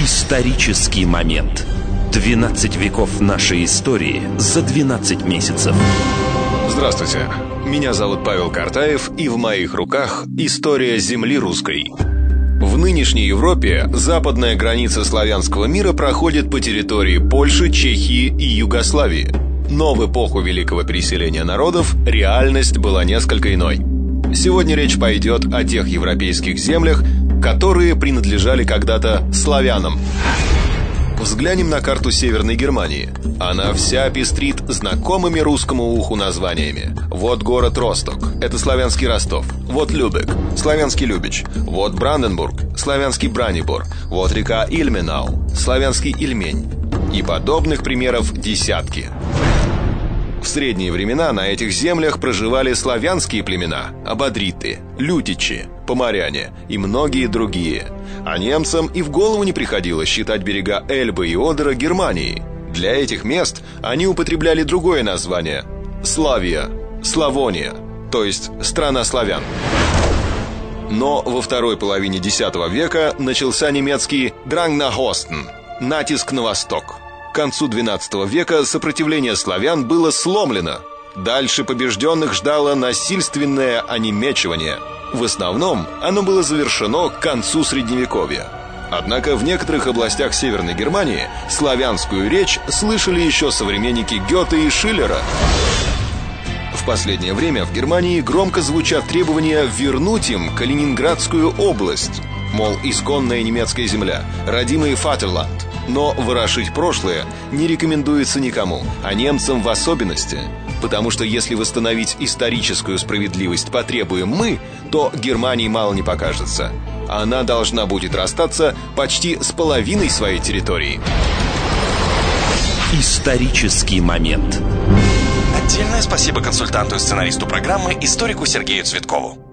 Исторический момент. 12 веков нашей истории за 12 месяцев. Здравствуйте. Меня зовут Павел Картаев, и в моих руках история земли русской. В нынешней Европе западная граница славянского мира проходит по территории Польши, Чехии и Югославии. Но в эпоху великого переселения народов реальность была несколько иной. Сегодня речь пойдет о тех европейских землях, которые принадлежали когда-то славянам. Взглянем на карту Северной Германии. Она вся пестрит знакомыми русскому уху названиями. Вот город Росток, это славянский Ростов. Вот Любек, славянский Любич. Вот Бранденбург, славянский Бранибор. Вот река Ильменау, славянский Ильмень. И подобных примеров десятки. В средние времена на этих землях проживали славянские племена, абадриты, лютичи, поморяне и многие другие. А немцам и в голову не приходило считать берега Эльбы и Одера Германией. Для этих мест они употребляли другое название – Славия, Славония, то есть страна славян. Но во второй половине X века начался немецкий «Дрангнахостен» – натиск на восток – концу XII века сопротивление славян было сломлено. Дальше побежденных ждало насильственное онемечивание. В основном оно было завершено к концу Средневековья. Однако в некоторых областях Северной Германии славянскую речь слышали еще современники Гёте и Шиллера. В последнее время в Германии громко звучат требования вернуть им Калининградскую область. Мол, исконная немецкая земля, родимый Фатерланд. Но ворошить прошлое не рекомендуется никому, а немцам в особенности. Потому что если восстановить историческую справедливость потребуем мы, то Германии мало не покажется. Она должна будет расстаться почти с половиной своей территории. Исторический момент. Отдельное спасибо консультанту и сценаристу программы, историку Сергею Цветкову.